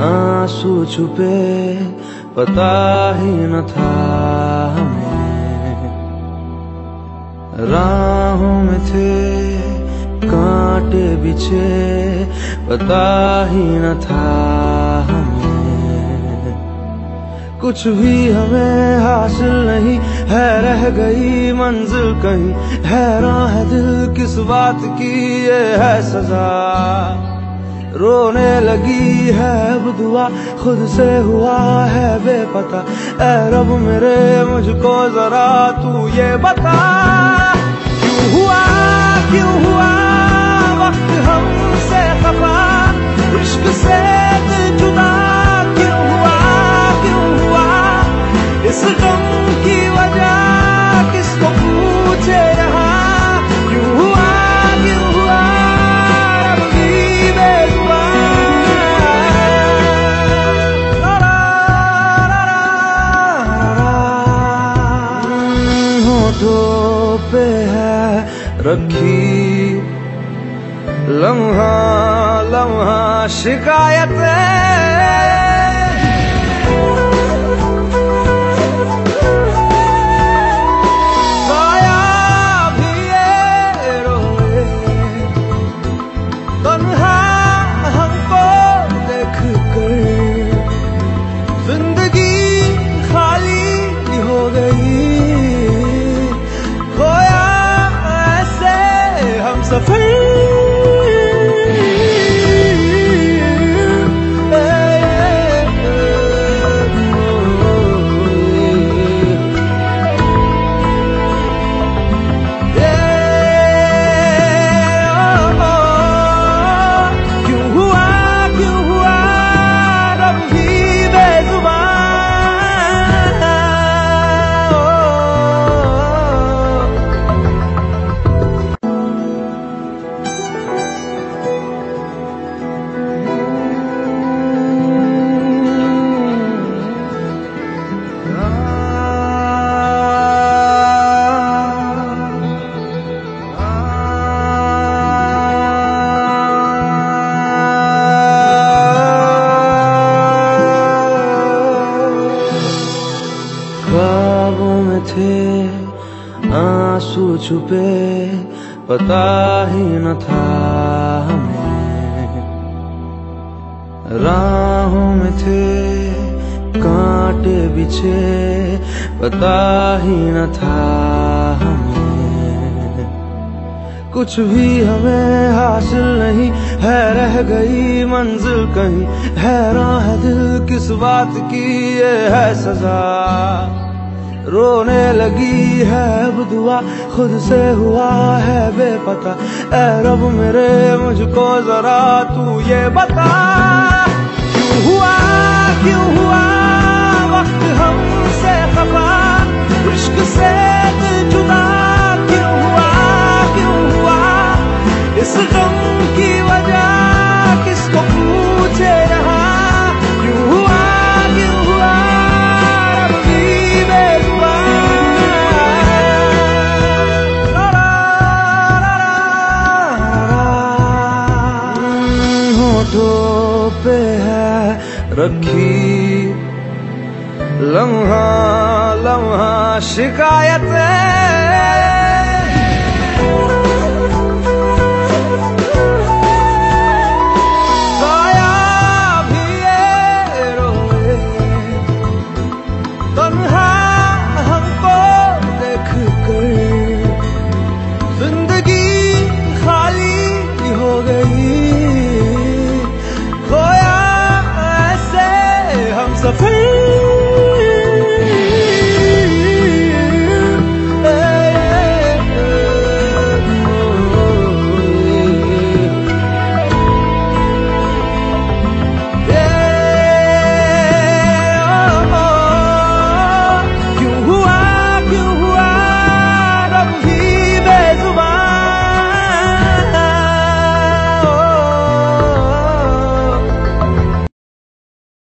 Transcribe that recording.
आँसू छुपे, पता ही न था हमें। राहों में थे, कांटे बिछे, पता ही न था हमें। कुछ भी हमें हासिल नहीं, है रह गई मंजिल कहीं। हैरान है दिल किस बात की, ये है सजा। रोने लगी है अब दुआ, खुद से हुआ है बेपता। ए रब मेरे, मुझको जरा तू ये बता। क्यों हुआ क्यों हुआ? रखी। लम्हा लम्हा शिकायतें हम छुपे पता ही न था हमें। राहों में थे, कांटे बिछे, पता ही न था हमें। कुछ भी हमें हासिल नहीं, है रह गई मंजिल कहीं। हैरान है दिल किस बात की, ये है सजा। रोने लगी है अब दुआ, खुद से हुआ है बेपता। ए रब मेरे, मुझको जरा तू ये बता। क्यों हुआ क्यों हुआ? रखी। लम्हा लम्हा शिकायतें 色飞。